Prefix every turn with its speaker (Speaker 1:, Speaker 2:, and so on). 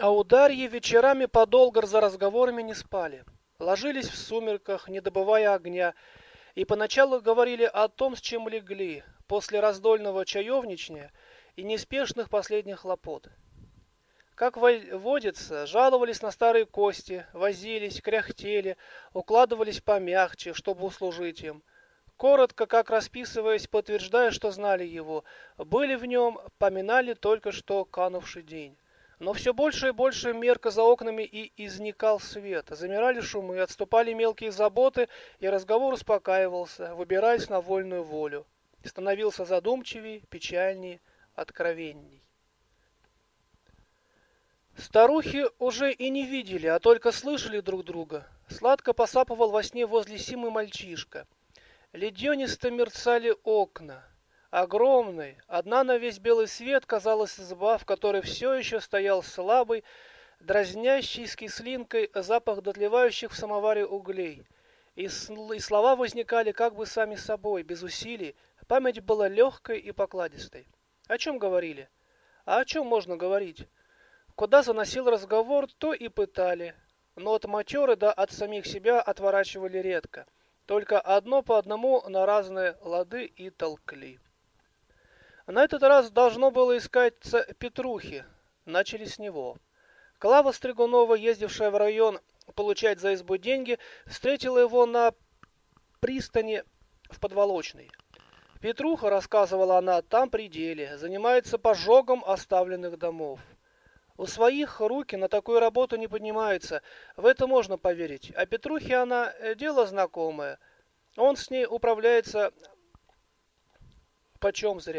Speaker 1: А у Дарьи вечерами подолгор за разговорами не спали. Ложились в сумерках, не добывая огня, и поначалу говорили о том, с чем легли, после раздольного чаевничания и неспешных последних хлопот. Как водится, жаловались на старые кости, возились, кряхтели, укладывались помягче, чтобы услужить им. Коротко, как расписываясь, подтверждая, что знали его, были в нем, поминали только что канувший день. Но все больше и больше мерка за окнами и изникал свет. Замирали шумы, отступали мелкие заботы, и разговор успокаивался, выбираясь на вольную волю. Становился задумчивей, печальней, откровенней. Старухи уже и не видели, а только слышали друг друга. Сладко посапывал во сне возле Симы мальчишка. Леденисто мерцали окна. Огромной, одна на весь белый свет казалась изба, в которой все еще стоял слабый, дразнящий с кислинкой запах дотлевающих в самоваре углей. И, и слова возникали как бы сами собой, без усилий. Память была легкой и покладистой. О чем говорили? А о чем можно говорить? Куда заносил разговор, то и пытали. Но от матеры да от самих себя отворачивали редко. Только одно по одному на разные лады и толкли. На этот раз должно было искать Петрухи. Начали с него. Клава Стригунова, ездившая в район получать за избу деньги, встретила его на пристани в Подволочной. Петруха, рассказывала она, там при деле, занимается пожогом оставленных домов. У своих руки на такую работу не поднимаются, в это можно поверить. А Петрухе она э, дело знакомое. Он с ней управляется почем зря.